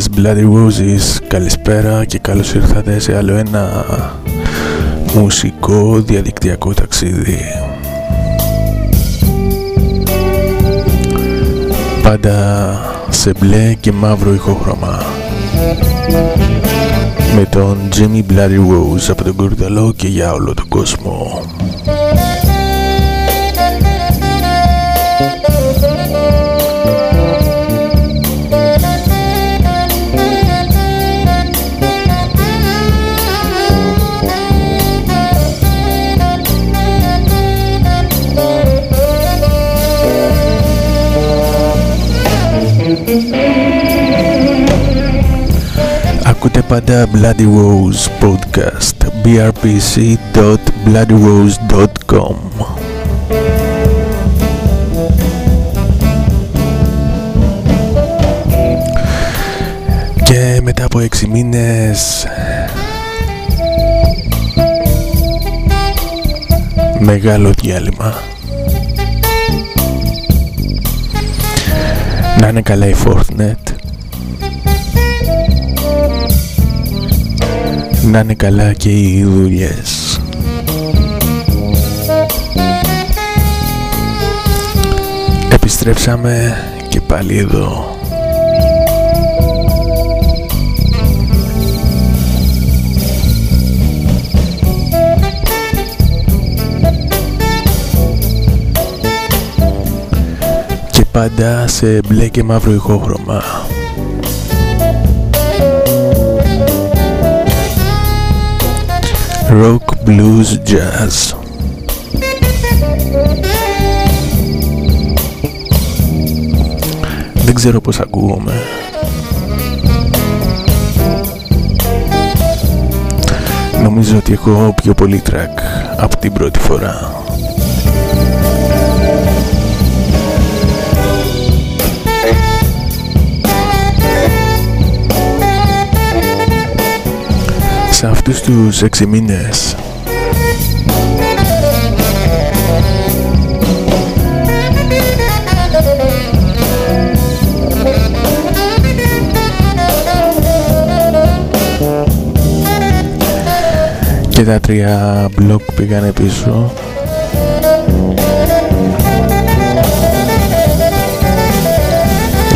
Φίλες Bloody Roses. Καλησπέρα και καλώς ήρθατε σε άλλο ένα μουσικό διαδικτυακό ταξίδι. Πάντα σε μπλε και μαύρο ηχόχρωμα. Με τον Jimmy Bloody Rose από τον Κορδαλό και για όλο τον κόσμο Ακούτε πάντα Bloody Rose Podcast brpc.bloodyrose.com Και μετά από 6 μήνες Μεγάλο διάλειμμα. Να είναι καλά η Fortnite να είναι καλά και οι δουλειές. Επιστρέψαμε και πάλι εδώ. Και πάντα σε μπλε και μαύρο ηχόχρωμα. Rock, blues, jazz. Δεν ξέρω πώς ακούγομαι. Νομίζω ότι έχω πιο πολύ track από την πρώτη φορά. Σε αυτούς τους έξι μήνες. Και τα τρία μπλοκ πήγανε πίσω.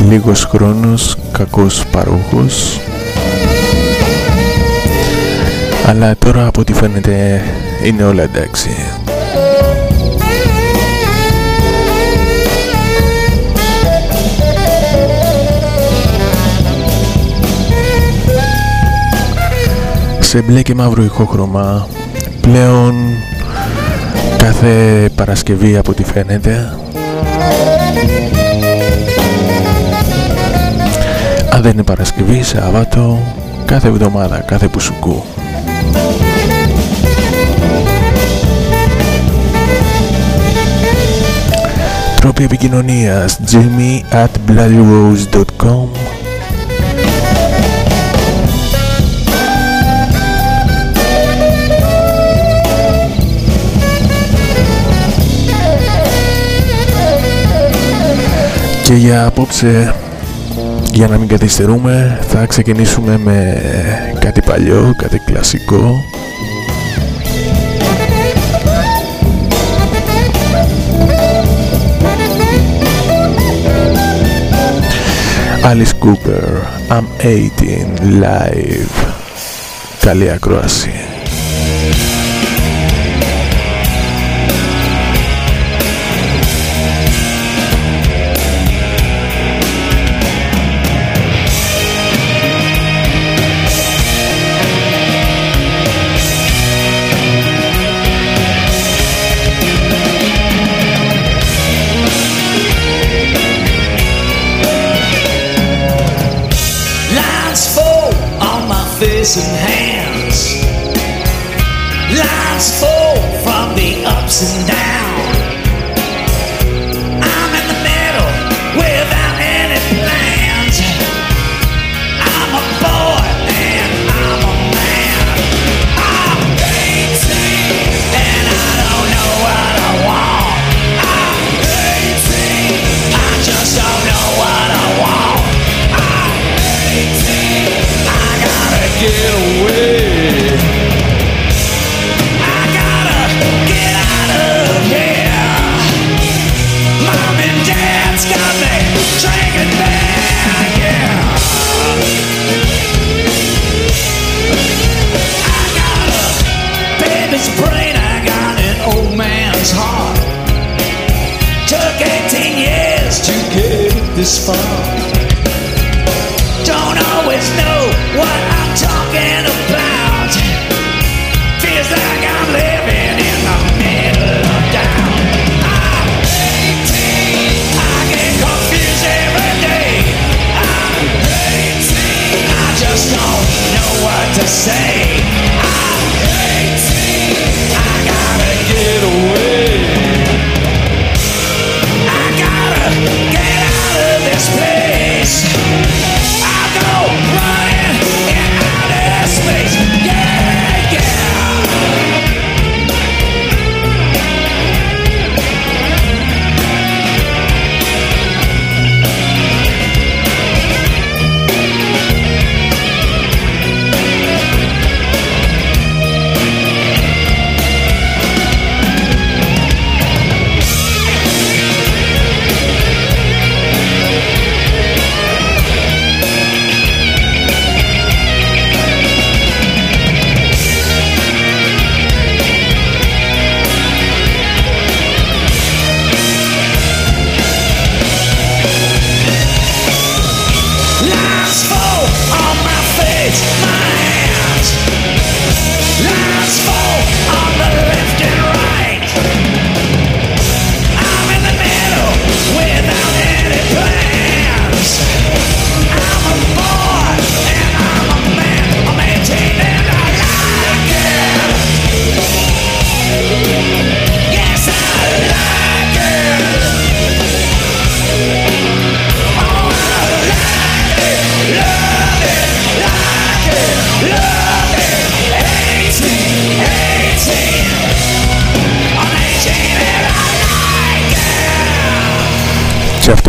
Λίγος χρόνος κακός παρόχος αλλά τώρα από ό,τι φαίνεται είναι όλα εντάξει. Σε μπλε και μαύρο ηχόχρωμα πλέον κάθε Παρασκευή από ό,τι φαίνεται αν δεν είναι Παρασκευή, Σαββάτο, κάθε εβδομάδα, κάθε πουσουκού. Τρόποι επικοινωνίας. Jimmy at bloodyrose.com Και για απόψε για να μην καθυστερούμε θα ξεκινήσουμε με κάτι παλιό, κάτι κλασικό Alice Cooper I'm 18 live Καλή ακρόαση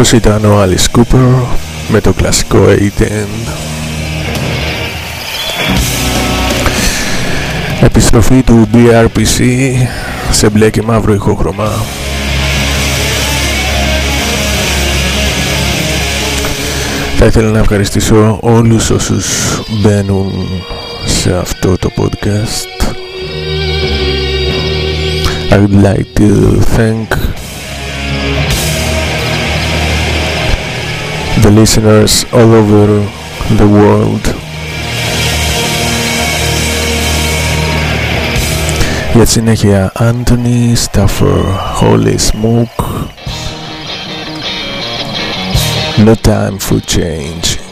Αυτός ήταν ο Alice Cooper με το κλασικό A10 Επιστροφή του BRPC σε μπλε και μαύρο ηχοχρωμά Θα ήθελα να ευχαριστήσω όλους όσους μπαίνουν σε αυτό το podcast. I would like to thank the listeners all over the world. Για τη here, Anthony Stafford, Holy Smoke, No Time for Change.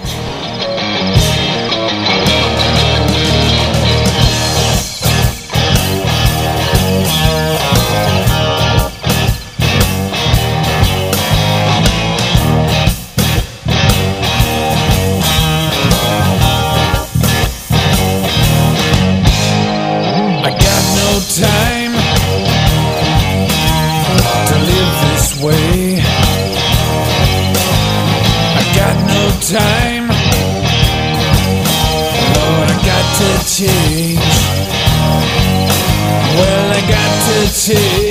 to change. Well, I got to change.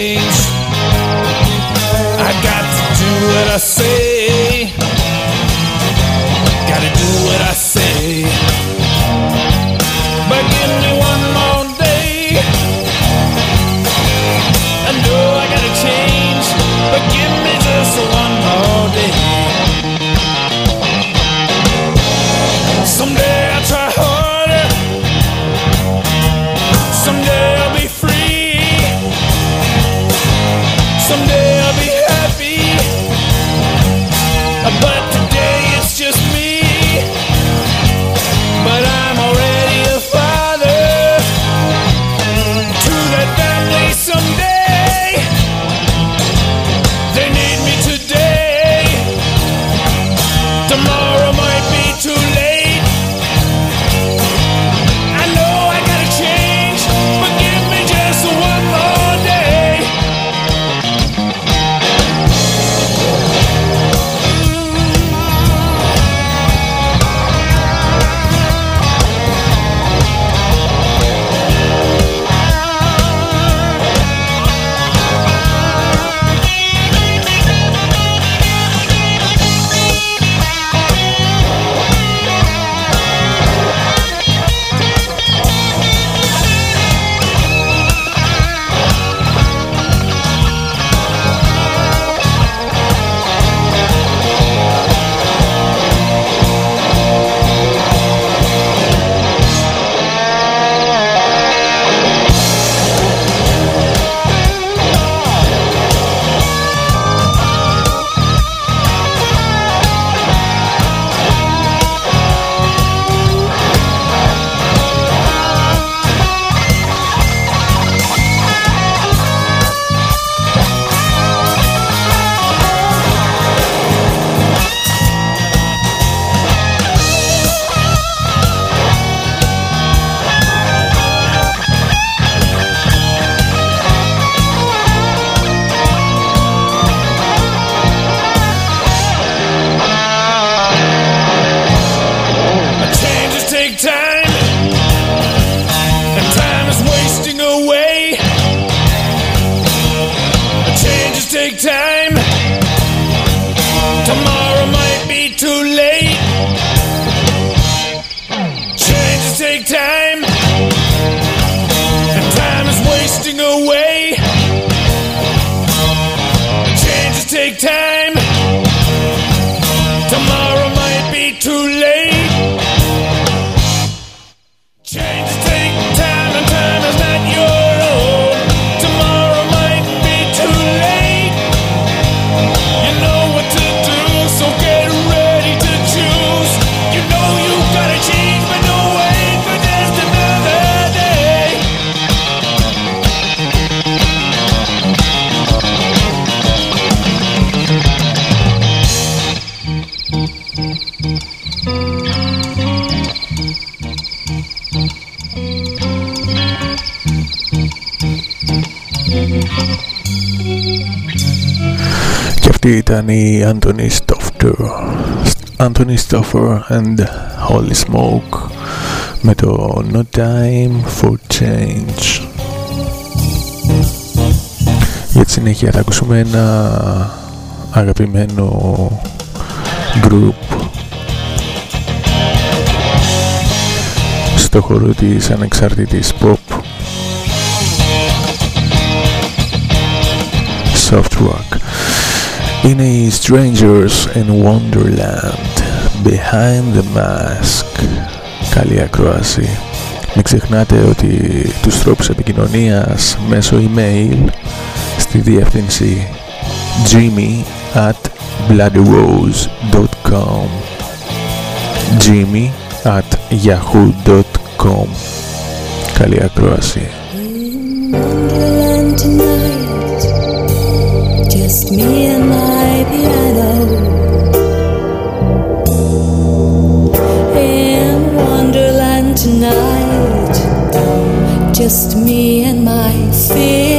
Ήταν η Anthony Stoffer Anthony Stoffer and Holy Smoke με το No Time for Change Για τη συνέχεια θα ακούσουμε ένα αγαπημένο group στο χώρο της ανεξάρτητης pop soft rock είναι οι Strangers in Wonderland Behind the Mask Καλή ακρόαση Μην ξεχνάτε ότι τους τρόπους επικοινωνίας μέσω email στη διεύθυνση jimmy at bloodyrose.com jimmy at yahoo.com Καλή ακρόαση Just me and my piano.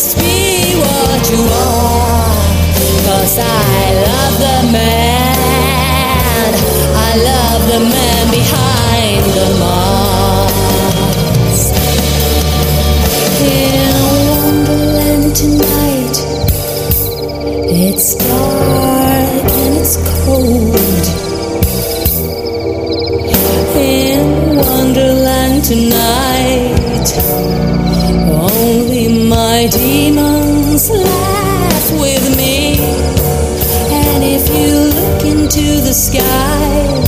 Just be what you are. Cause I love the man. I love the man behind the mask. In Wonderland tonight, it's dark and it's cold. In Wonderland tonight, into the sky,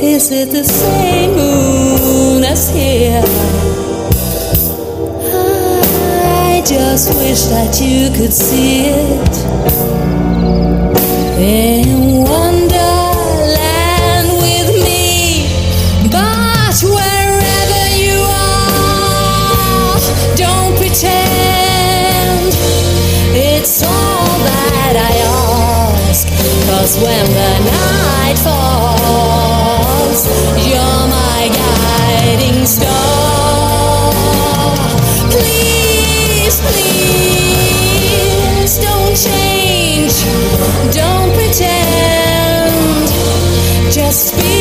is it the same moon as here? I just wish that you could see it. In when the night falls, you're my guiding star. Please, please don't change. Don't pretend. Just be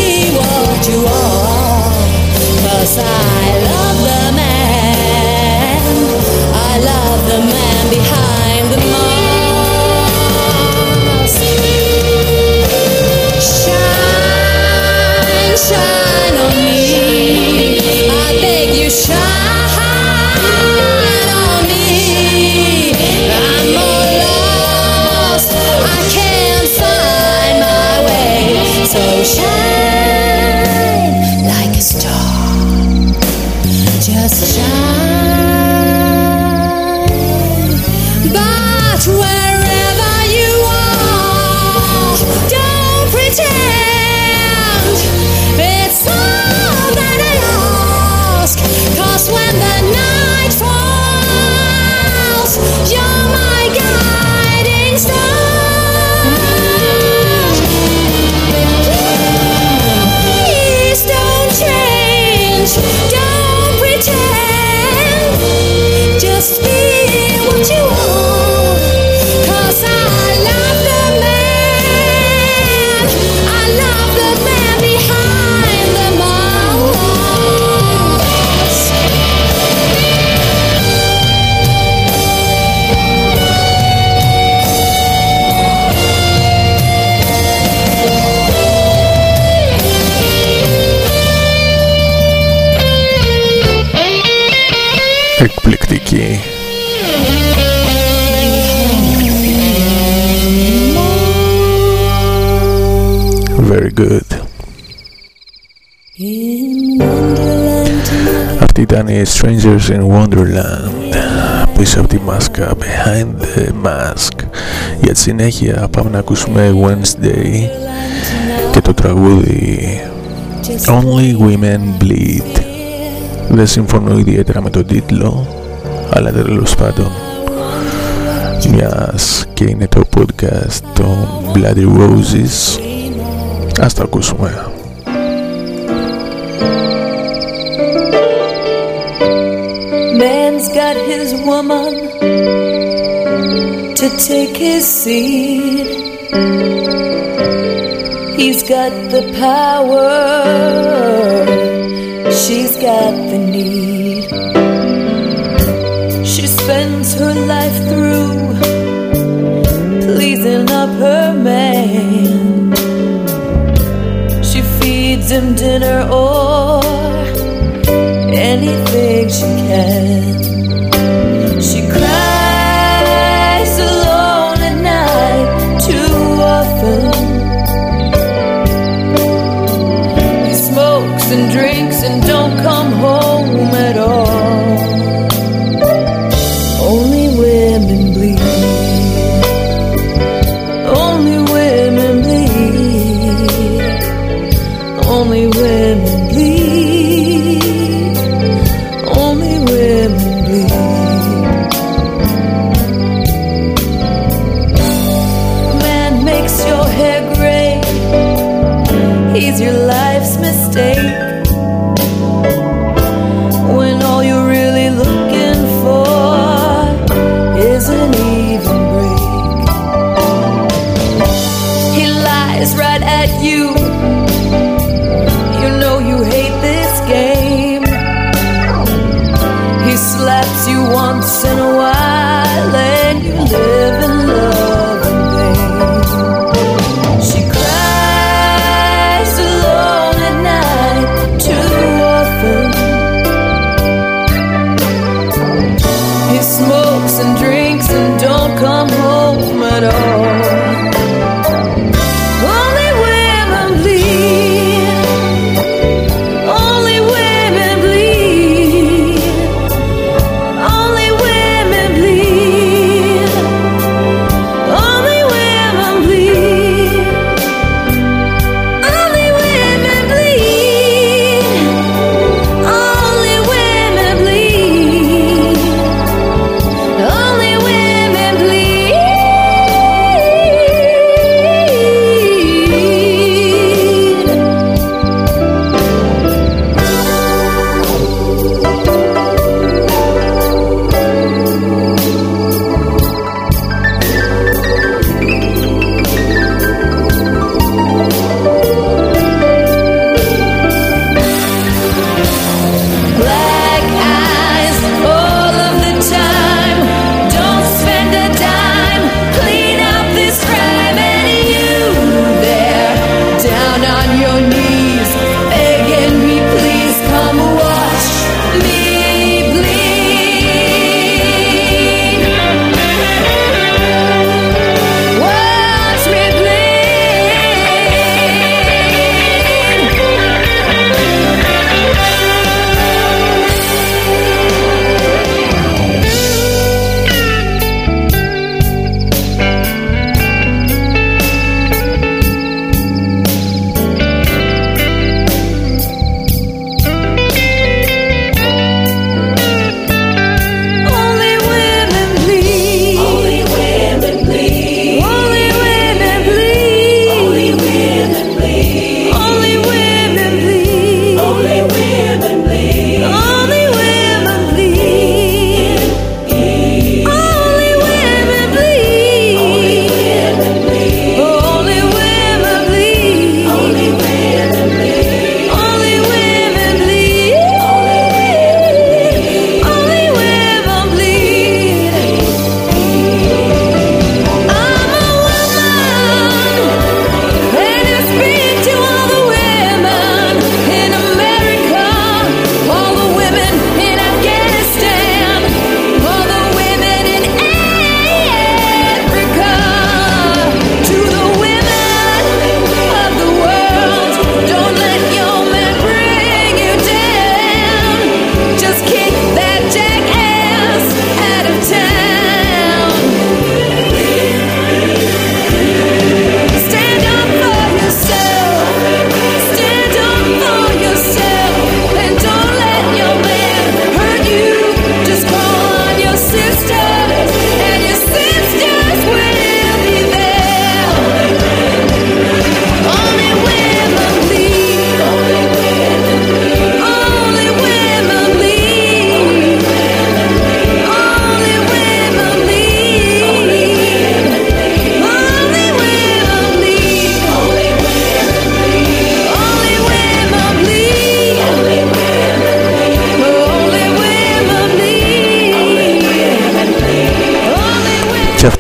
Strangers in Wonderland πίσω από τη μάσκα Behind the Mask. Για τη συνέχεια πάμε να ακούσουμε Wednesday και το τραγούδι Just Only Women Bleed. Δεν συμφωνώ ιδιαίτερα με τον τίτλο αλλά τέλος πάντων μιας και είναι το podcast των Bloody Roses. Ας το ακούσουμε His woman to take his seed. He's got the power, she's got the need. She spends her life through pleasing up her man. She feeds him dinner or anything she can.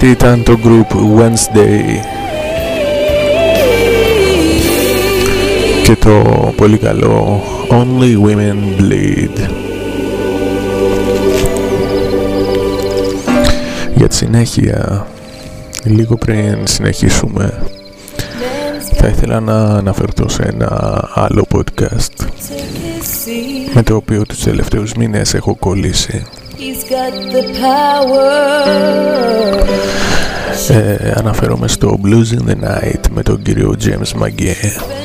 Αυτή ήταν το group Wednesday. Και το πολύ καλό Only Women Bleed. Για τη συνέχεια, λίγο πριν συνεχίσουμε θα ήθελα να αναφερθώ σε ένα άλλο podcast με το οποίο τους τελευταίους μήνες έχω κολλήσει ε, αναφέρομαι στο Blues in the Night με τον κύριο James McGee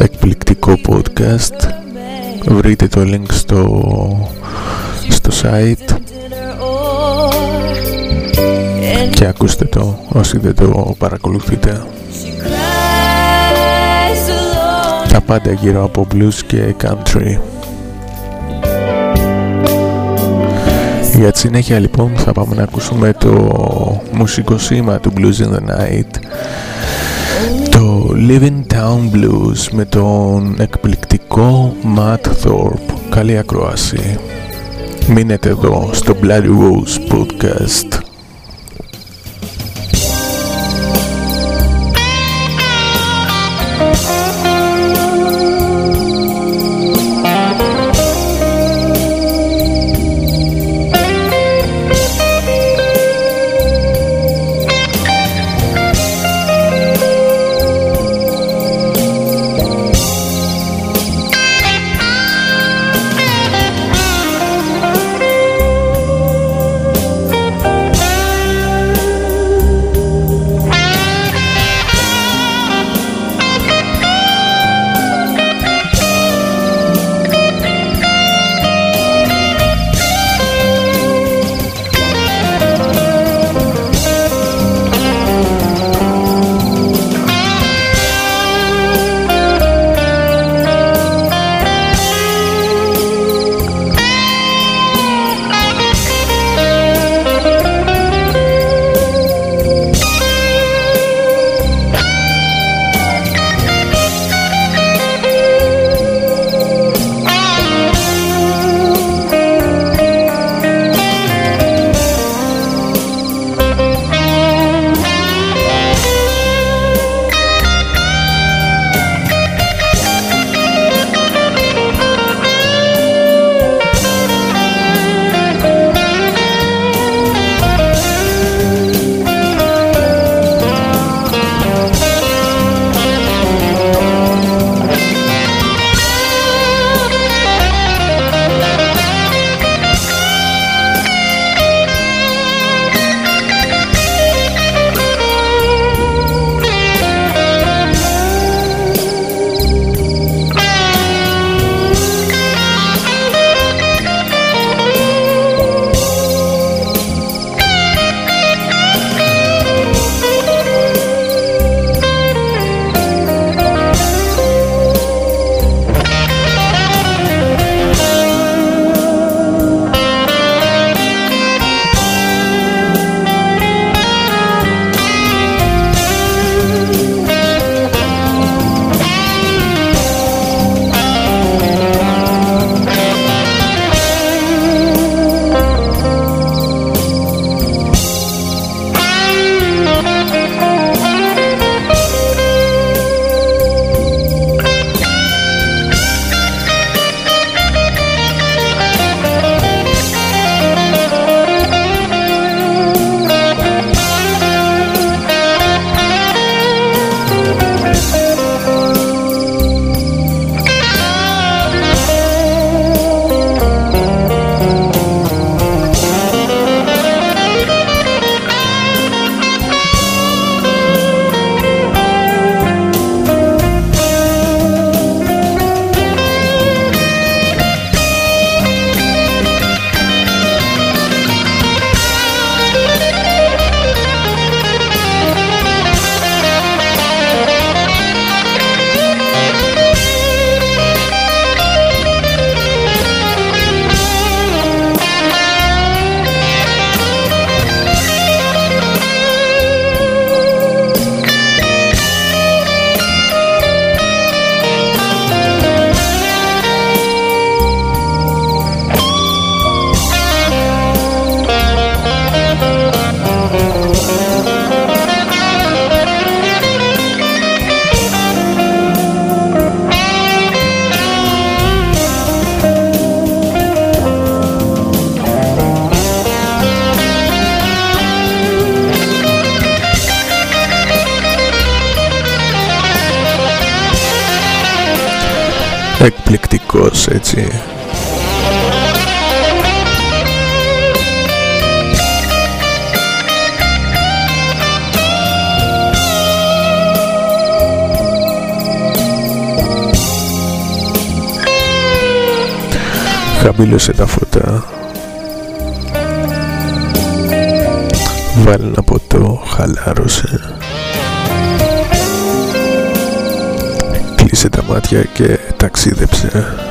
εκπληκτικό podcast. Βρείτε το link στο, στο site. Και ακούστε το όσοι δεν το παρακολουθείτε. Τα πάντα γύρω από blues και country Για τη συνέχεια λοιπόν θα πάμε να ακούσουμε το μουσικό σήμα του Blues in the Night. Το Living Town Blues με τον εκπληκτικό Matt Thorpe. Καλή ακρόαση. Μείνετε εδώ στο Bloody Rose Podcast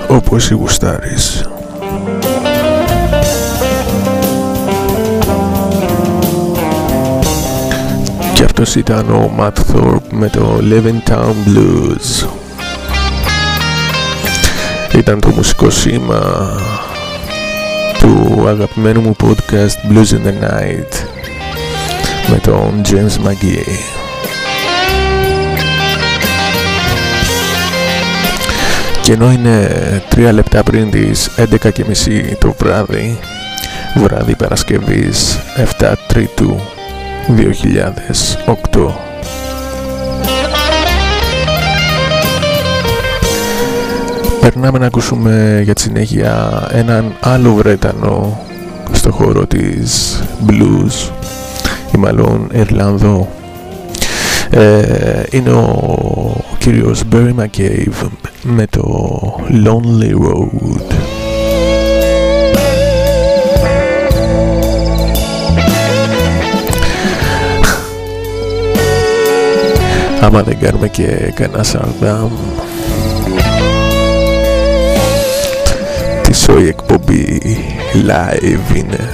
όπως η γουστάρεις. Και αυτός ήταν ο Matt Thorpe με το Town Blues. Ήταν το μουσικό σήμα του αγαπημένου μου podcast Blues in the Night με τον James McGee και ενώ είναι 3 λεπτά πριν τις 11.30 το βράδυ βράδυ Παρασκευής 7 Τρίτου 2008 περνάμε να ακούσουμε για τη συνέχεια έναν άλλο Βρετανό στο χώρο της blues ή μάλλον Ιρλανδό. ε, είναι ο κύριος Barry McCabe με το Lonely Road. Άμα δεν κάνουμε και κανένα σαλμπάμ η εκπομπή live είναι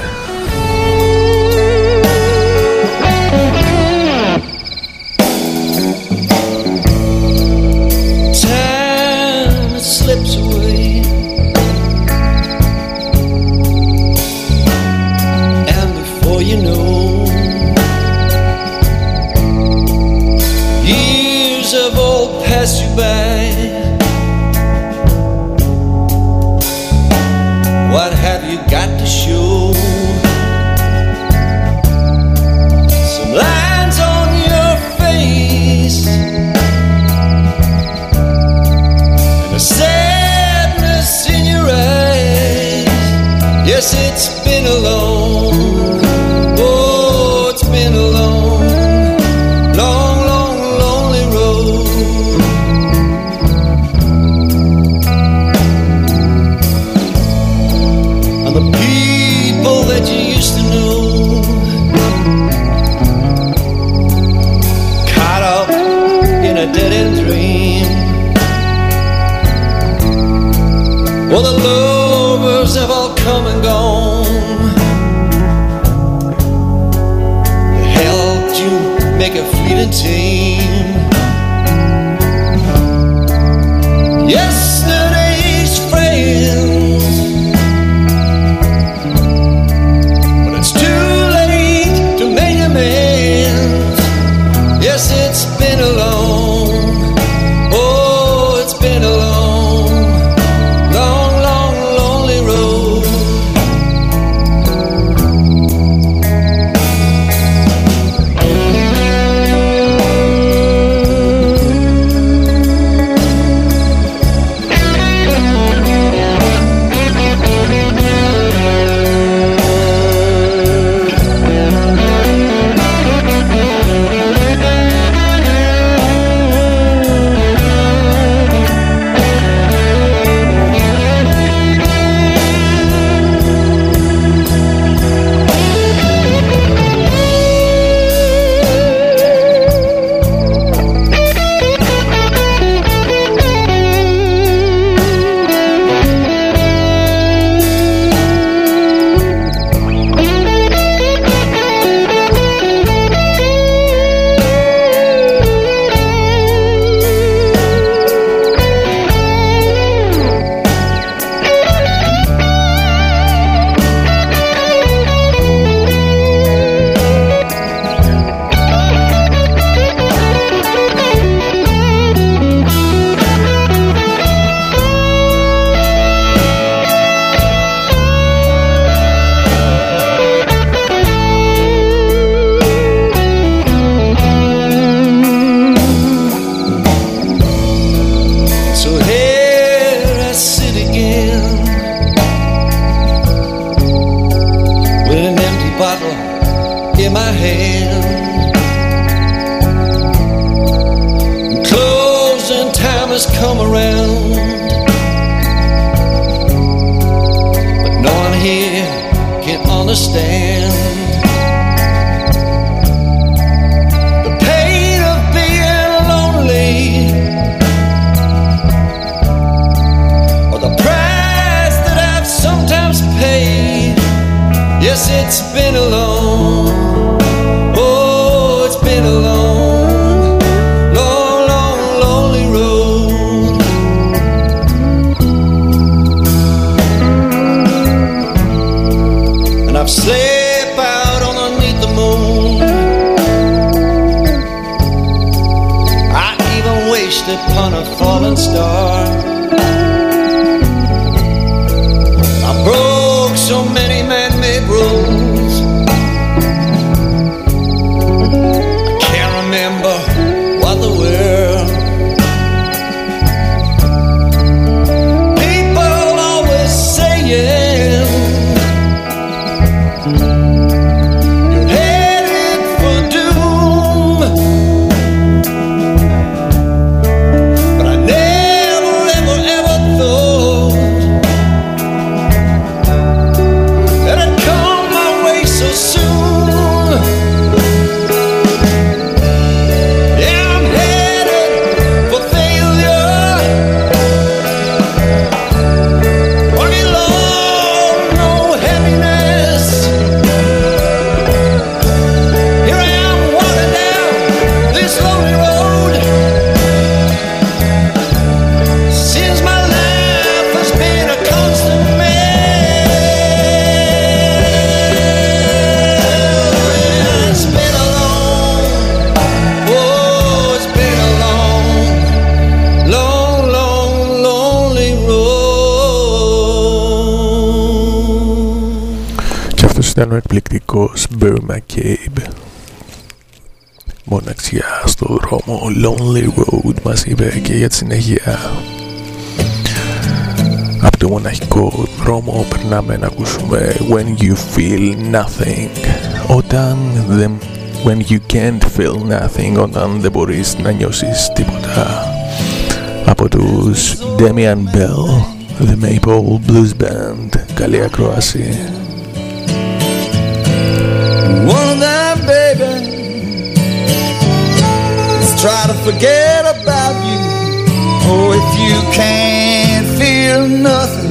left you, make a fleeting and. Yes, no. Come on lonely road μας είπε και για τη συνέχεια από το μοναχικό δρόμο περνάμε να ακούσουμε When you feel nothing όταν δεν When you can't feel nothing όταν δεν μπορείς να νιώσεις τίποτα από τους Damian Bell The Maple Blues Band καλή ακρόαση Whoa! forget about you. Oh, if you can't feel nothing.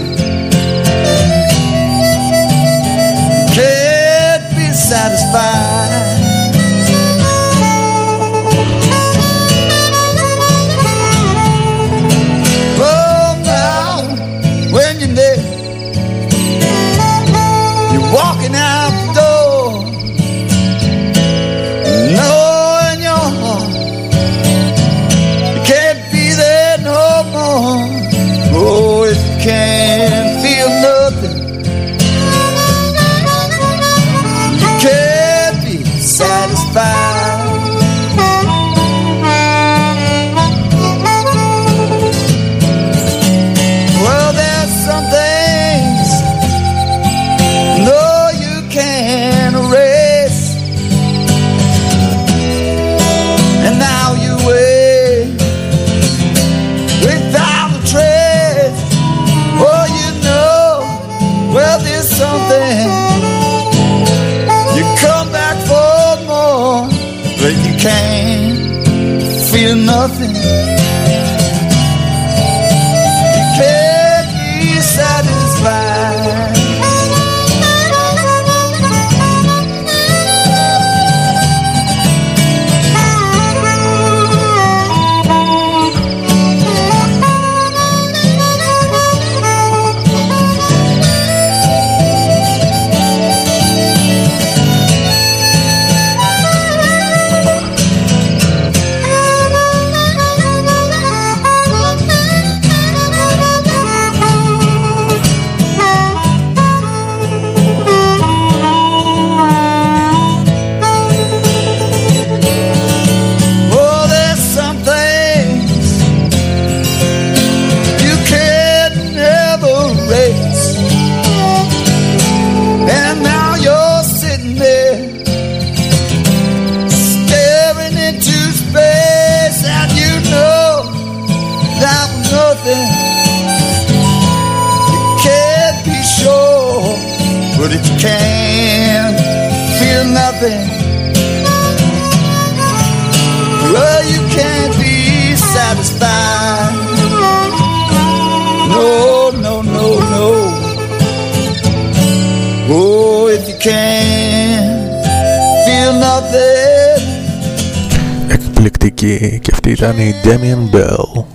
britannique Damien Bell,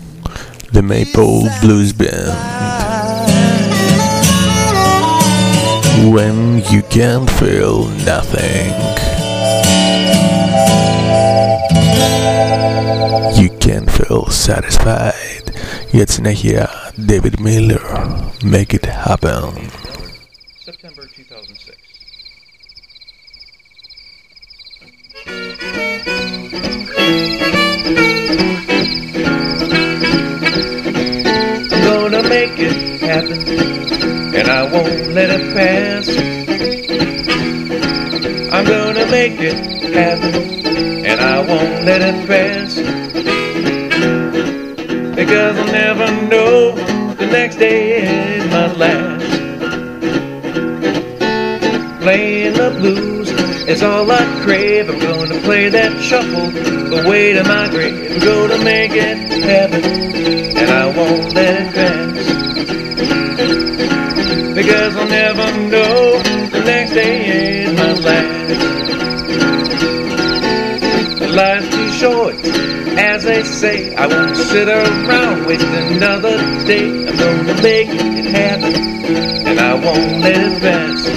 The Maple Blues Band. When you can't feel nothing, you can't feel satisfied. Yet Nehia David Miller, make it happen. Happen, and I won't let it pass. I'm gonna make it happen, and I won't let it pass. Because I'll never know the next day is my last. Playing the blues is all I crave. I'm gonna play that shuffle the way to my grave. I'm gonna make it happen, and I won't let it pass. Because I'll never know the next day is my last. Life's too short, as they say. I won't sit around wasting another day. I'm gonna make it happen, and I won't let it pass.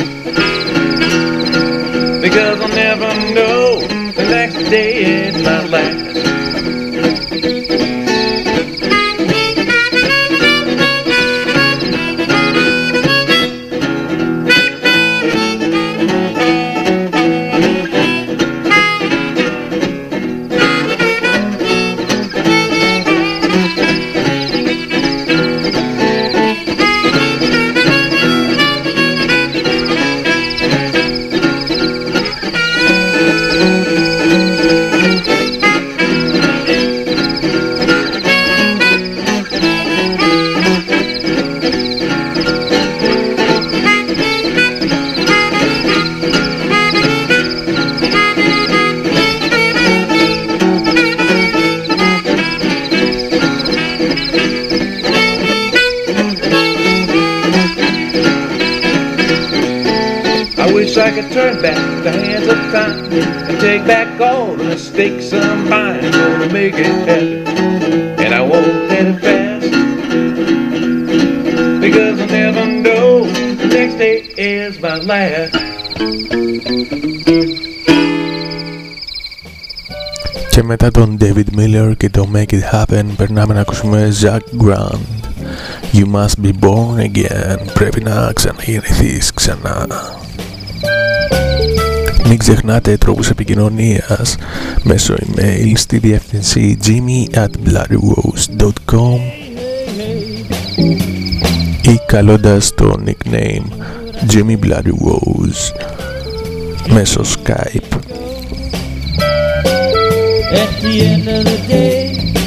Because I'll never know the next day is my last. David Miller και το Make It Happen περνάμε να ακούσουμε Zach Grant. You must be born again. Πρέπει να ξαναγεννηθείς ξανά. Μην ξεχνάτε τρόπους επικοινωνίας μέσω email στη διεύθυνση jimmy at bloodyrose.com ή καλώντας το nickname Jimmy Bloody Rose μέσω Skype at the end of the day.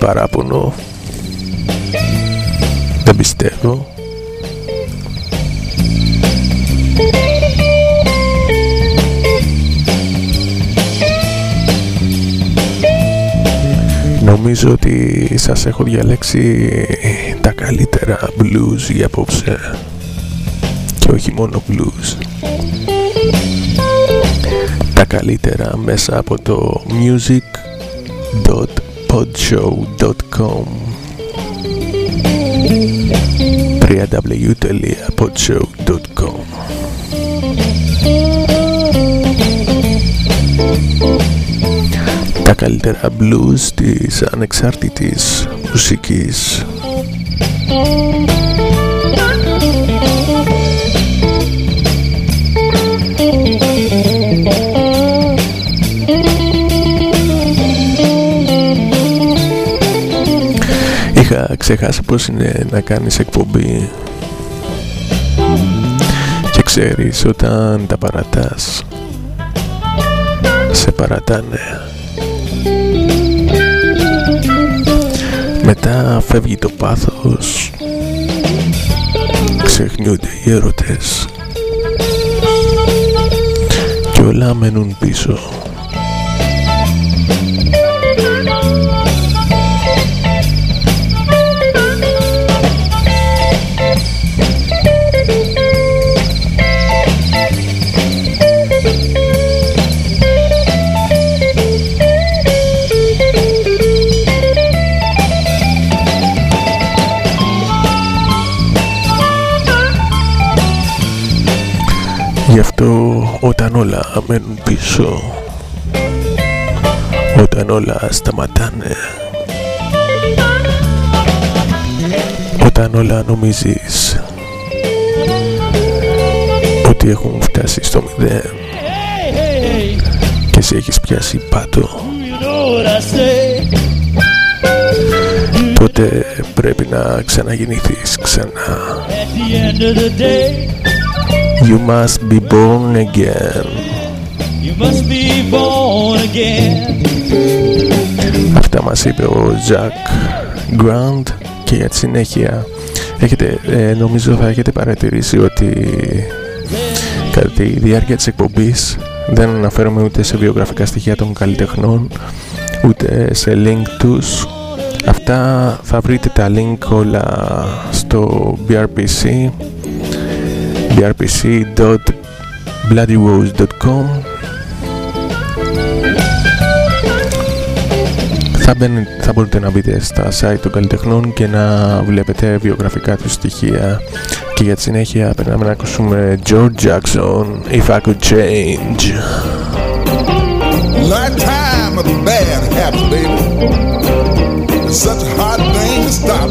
Παράπονο. Δεν πιστεύω. Νομίζω ότι σας έχω διαλέξει τα καλύτερα blues για απόψε. Και όχι μόνο blues. Τα καλύτερα μέσα από το music.podshow.com www.podshow.com Τα καλύτερα blues της ανεξάρτητης μουσικής Είχα ξεχάσει πως είναι να κάνεις εκπομπή. Και ξέρεις όταν τα παρατάς σε παρατάνε. Μετά φεύγει το πάθος ξεχνιούνται οι έρωτες. Και όλα μένουν πίσω Γι' αυτό όταν όλα μένουν πίσω Όταν όλα σταματάνε Όταν όλα νομίζεις Ότι έχουν φτάσει στο μηδέν Hey, hey, Και εσύ έχεις πιάσει πάτο you know what I say. Τότε πρέπει να ξαναγεννηθείς ξανά You must be born again. You must be born again. Αυτά μας είπε ο Jack Grant και για τη συνέχεια έχετε, ε, νομίζω θα έχετε παρατηρήσει ότι κατά τη διάρκεια της εκπομπής δεν αναφέρομαι ούτε σε βιογραφικά στοιχεία των καλλιτεχνών ούτε σε link τους. Αυτά θα βρείτε τα link όλα στο brpc brpc.bloodyrose.com θα, μπαίνε- θα μπορείτε να μπείτε στα site των καλλιτεχνών και να βλέπετε βιογραφικά τους στοιχεία και για τη συνέχεια περνάμε να ακούσουμε George Jackson If I Could Change Lifetime of the bad habits, baby. It's such a hard thing to stop.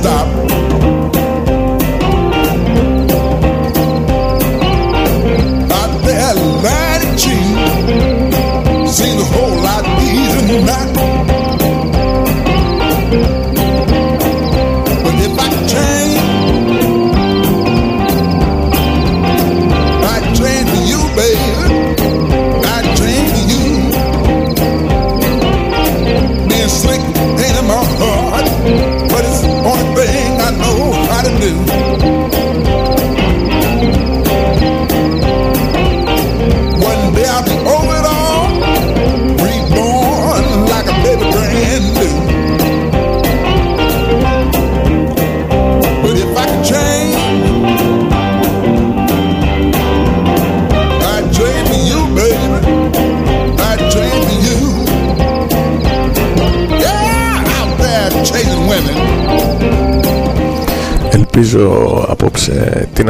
stop.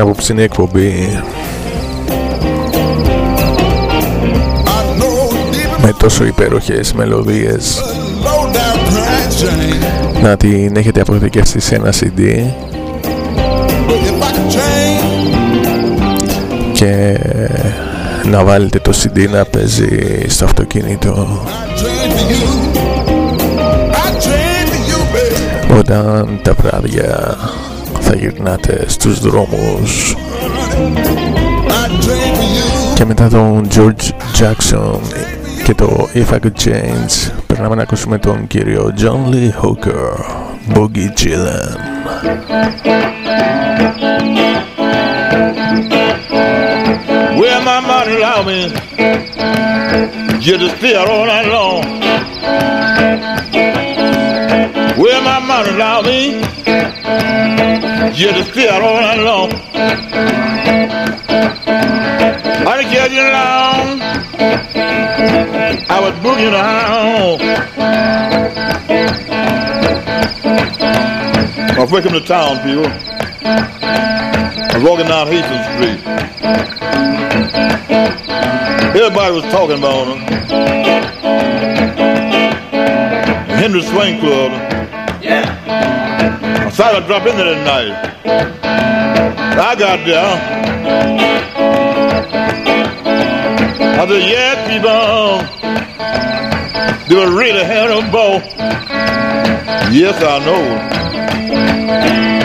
Την απόψινή εκπομπή I know deep in με τόσο υπέροχες μελωδίες the low down crying shame. να την έχετε αποθηκεύσει σε ένα CD But if I could change, και να βάλετε το CD να παίζει στο αυτοκίνητο I'd change for you. I'd change for you, baby. όταν τα βράδια θα γυρνάτε στους δρόμους I'd change for you. και μετά τον George Jackson και το If I Could Change περνάμε να ακούσουμε τον κύριο John Lee Hooker Boogie Chillin' Well, my money allow me just to stay out all night long. Well, my money allow me You just the fear all long. I carried you along. I was booging around. Well, welcome to town, people. I'm walking down Hastings Street. Everybody was talking about them. Henry Swain Club. Yeah. I decided to drop in there that night. I got there. I said, yeah, people. They were really having a ball. Yes, I know.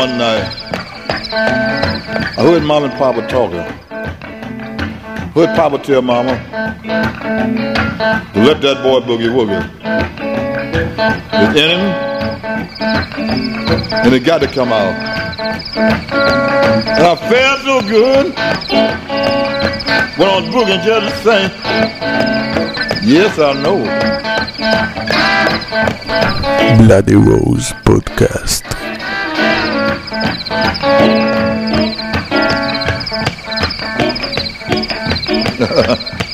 One night. I heard mom and papa talking. Heard papa tell mama to let that boy boogie woogie. It's in him, and it got to come out. And I felt so good when I was boogieing just the same. Yes, I know. Bloody Rose Podcast Ha ha ha.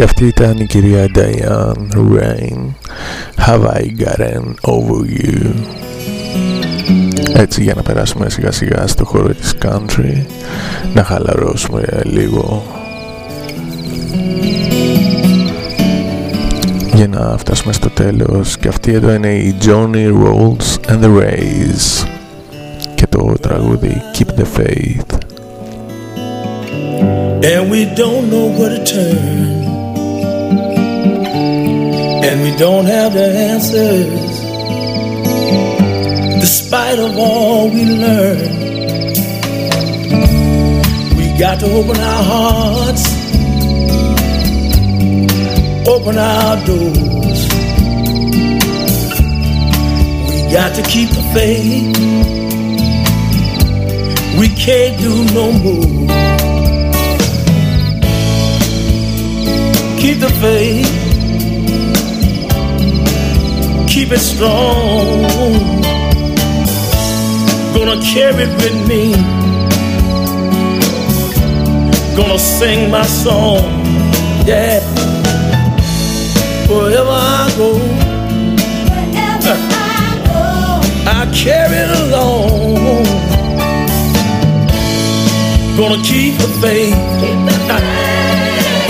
Και αυτή ήταν η κυρία Diane Rain. Have I gotten over you Έτσι για να περάσουμε σιγά σιγά στο χώρο της country Να χαλαρώσουμε λίγο. Για να φτάσουμε στο τέλος Και αυτή εδώ είναι η Johnny Rolls and the Rays. Και το τραγούδι Keep the Faith. And we don't know where to turn. And we don't have the answers. Despite of all we learn, we got to open our hearts, open our doors. We got to keep the faith. We can't do no more. Keep the faith. Keep it strong. Gonna carry it with me. Gonna sing my song. Yeah. Wherever I go. wherever I go, I carry it along. Gonna keep the faith.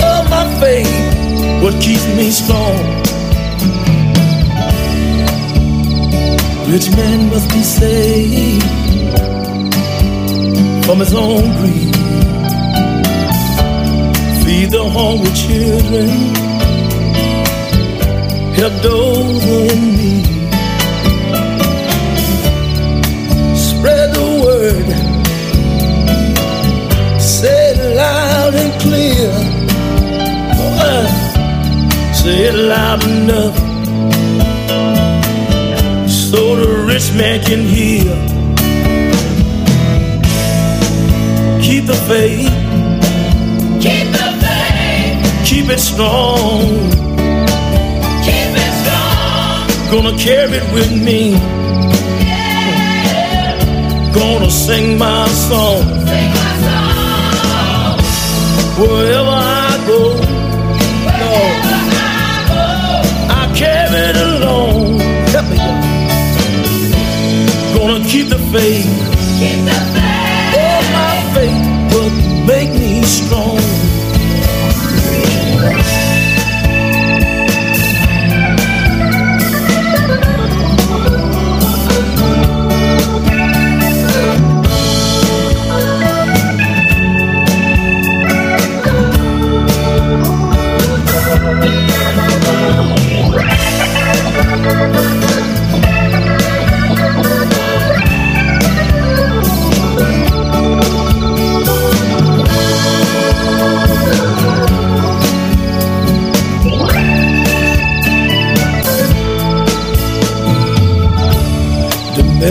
Oh, my faith, what keeps me strong. Rich man must be saved from his own greed. Feed the hungry children, help those in need. Spread the word, say it loud and clear. Uh, say it loud enough rich man can hear. Keep the faith, Keep the faith, keep it strong. keep it strong. Gonna carry it with me. Gonna sing my song Sing my song. wherever I go. No, I carry it alone. Keep the faith. Keep the faith. Oh, my faith will make me strong.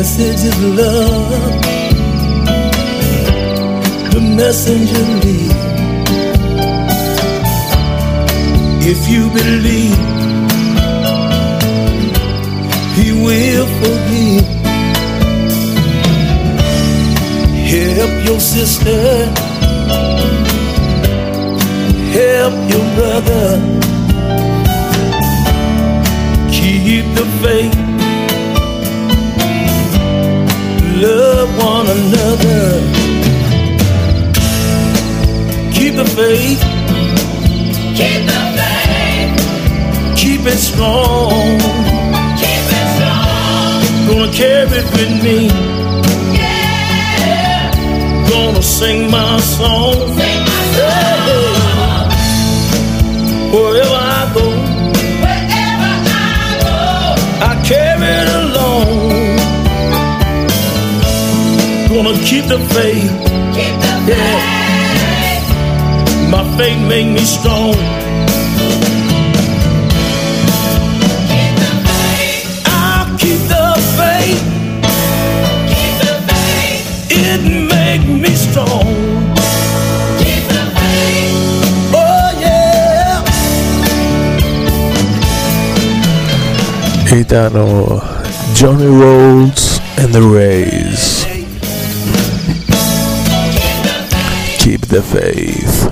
Message is love. The messenger lead. If you believe, he will forgive. Help your sister. Help your brother. Another. Keep the faith, Keep the faith. keep it strong. Keep it strong. Gonna carry it with me. Yeah. Gonna sing my song. Sing my song. Wherever I the faith. Keep the faith. Yeah. My faith made me strong. I'll keep the faith. It make me strong. Oh, yeah. Johnny Rolls and the Rays. The Faith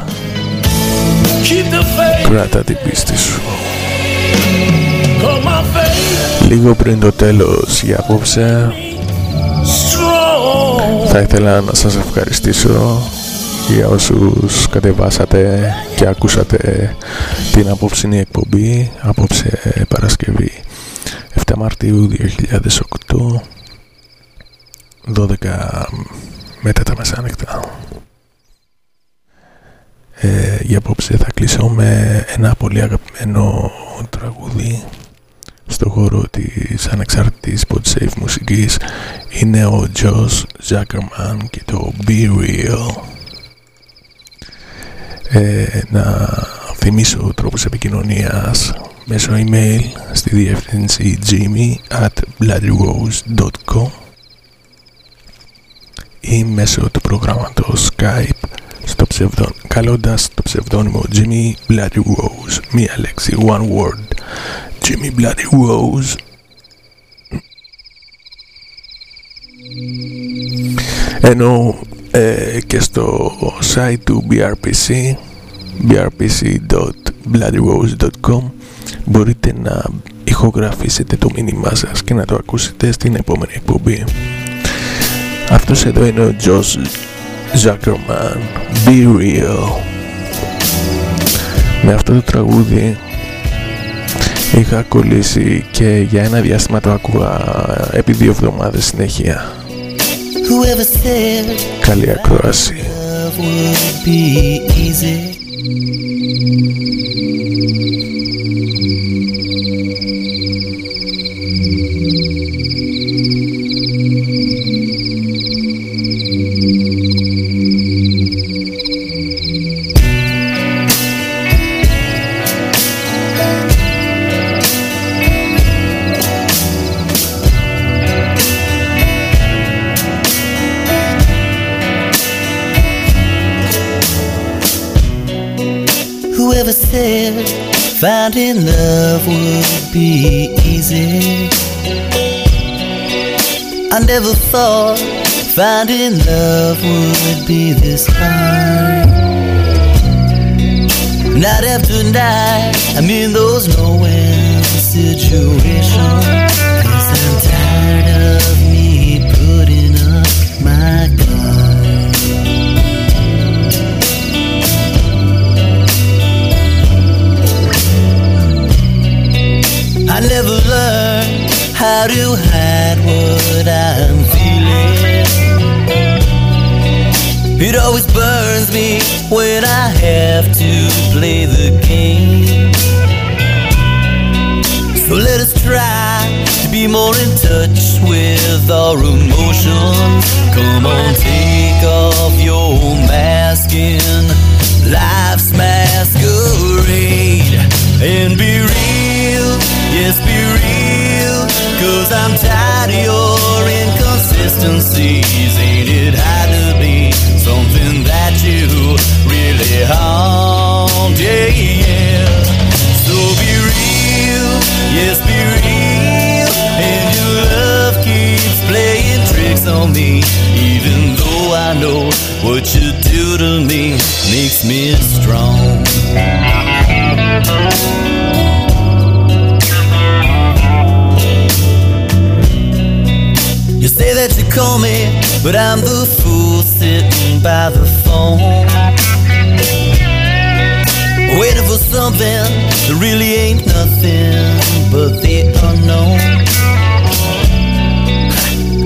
Keep the faith. Κράτα την πίστη σου. Cause my faith Λίγο πριν το τέλος για απόψε strong. θα ήθελα να σας ευχαριστήσω για όσους κατεβάσατε και ακούσατε την απόψινή εκπομπή απόψε Παρασκευή 7 Μαρτίου 2008 12 μετά τα μεσάνυχτα ε, για απόψε θα κλείσω με ένα πολύ αγαπημένο τραγούδι στο χώρο της ανεξάρτητης podsafe μουσικής. Είναι ο Josh Zuckerman και το Be Real. Ε, να θυμίσω τρόπους επικοινωνίας μέσω email στη διεύθυνση jimmy at bloodyrose.com ή μέσω του προγράμματος Skype στο ψευδόν, καλώντας το ψευδόνυμο Jimmy Bloody Rose. Μία λέξη, one word. Jimmy Bloody Rose. Ενώ ε, και στο site του BRPC brpc.bloodyrose.com μπορείτε να ηχογραφήσετε το μήνυμά σας και να το ακούσετε στην επόμενη εκπομπή. Αυτός εδώ είναι ο Josh Zuckerman Be Real. Με αυτό το τραγούδι είχα κολλήσει και για ένα διάστημα το άκουγα επί δύο εβδομάδες συνέχεια. Whoever said καλή ακρόαση be easy. I never thought finding love would be this hard. Night after night, I'm in those no-win situations. Learned how to hide what I'm feeling. It always burns me when I have to play the game. So let us try to be more in touch with our emotions. Come on, take off your mask in life's inconsistencies. Ain't it hard to be something that you really haunt? Yeah, yeah. So be real. Yes, be real. And your love keeps playing tricks on me. Even though I know what you do to me makes me strong. Call me, but I'm the fool sitting by the phone. Waiting for something that really ain't nothing but the unknown.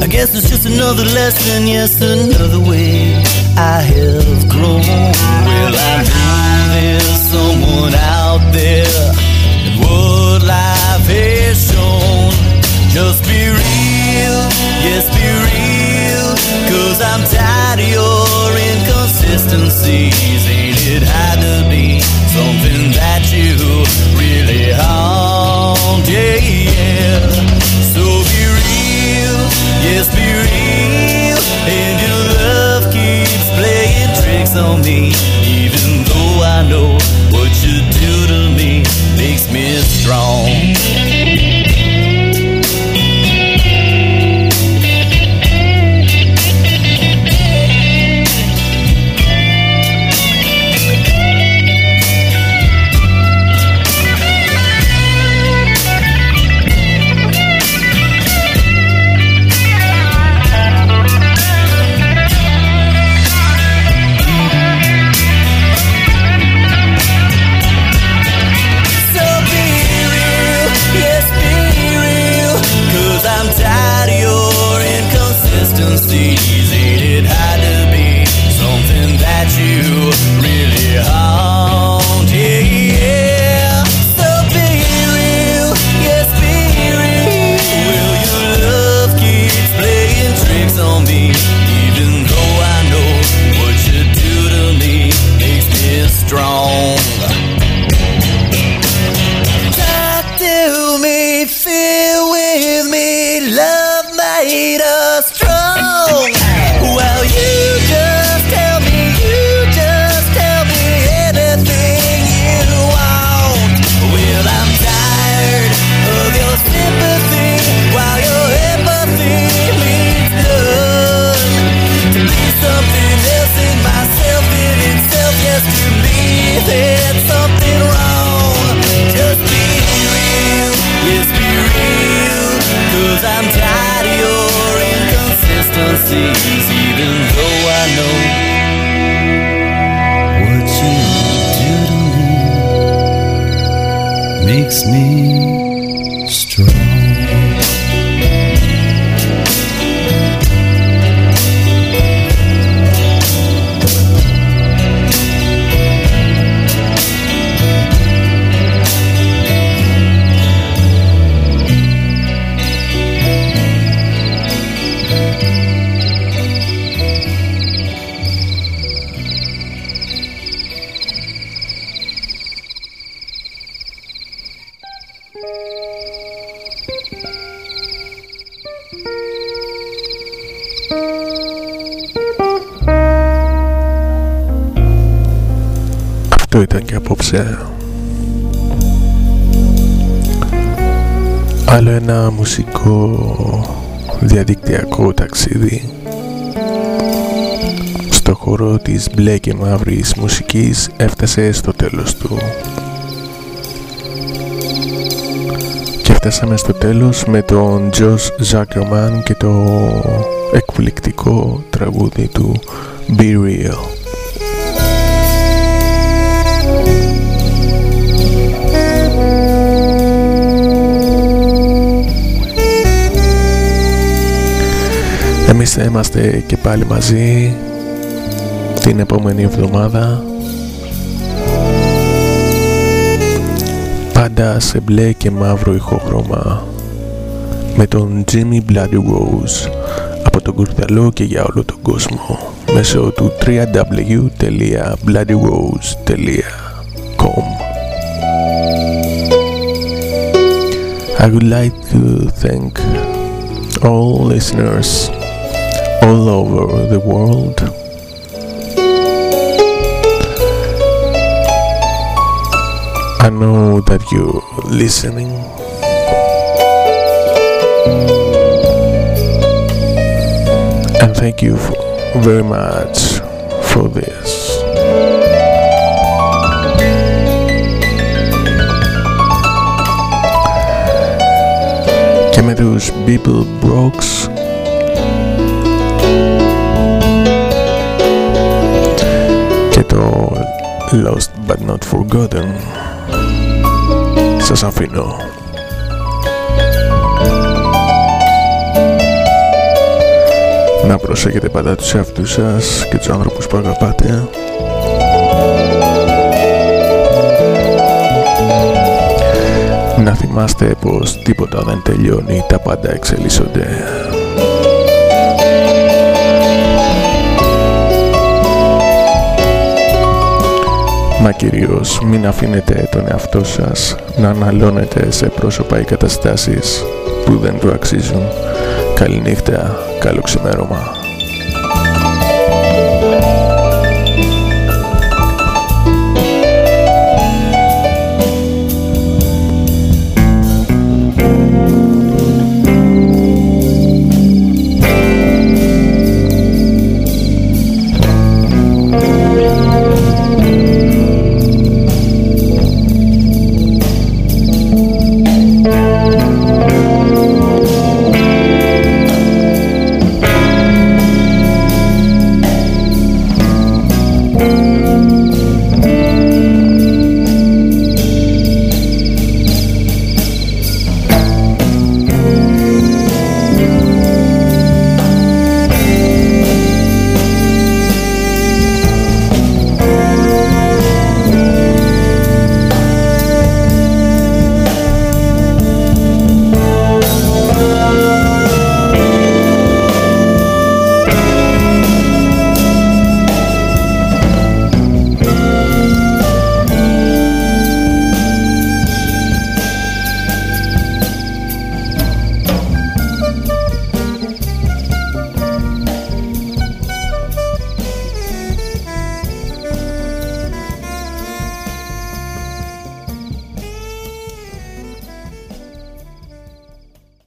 I guess it's just another lesson, yes, another way I have grown. Well, I know there's someone out there, and what life has shown. Just be real, yes, be real, inconsistencies. It hard to be something that you really haunt? Yeah, yeah. So be real, yes, be real, and your love keeps playing tricks on me. Even though I know what you do to me makes me strong. It's me. Ένα μουσικό διαδικτυακό ταξίδι στο χώρο της μπλε και μαύρης μουσικής έφτασε στο τέλος του. Και φτάσαμε στο τέλος με τον Josh Zuckerman και το εκπληκτικό τραγούδι του Be Real Εμείς θα είμαστε και πάλι μαζί την επόμενη εβδομάδα. Πάντα σε μπλε και μαύρο ηχοχρώμα με τον Jimmy Bloody Rose από τον Κουρδαλό και για όλο τον κόσμο μέσω του www.bloodyrose.com I would like to thank all listeners all over the world. I know that you're listening. And thank you for, very much for this. Και με τους Beeple Brooks Lost But Not Forgotten. Σας αφήνω. Να προσέχετε πάντα τους εαυτούς σας και τους άνθρωπους που αγαπάτε. Να θυμάστε πως τίποτα δεν τελειώνει τα πάντα εξελίσσονται Μα κυρίως μην αφήνετε τον εαυτό σας να αναλώνετε σε πρόσωπα ή καταστάσεις που δεν του αξίζουν. Καληνύχτα, καλό ξημέρωμα.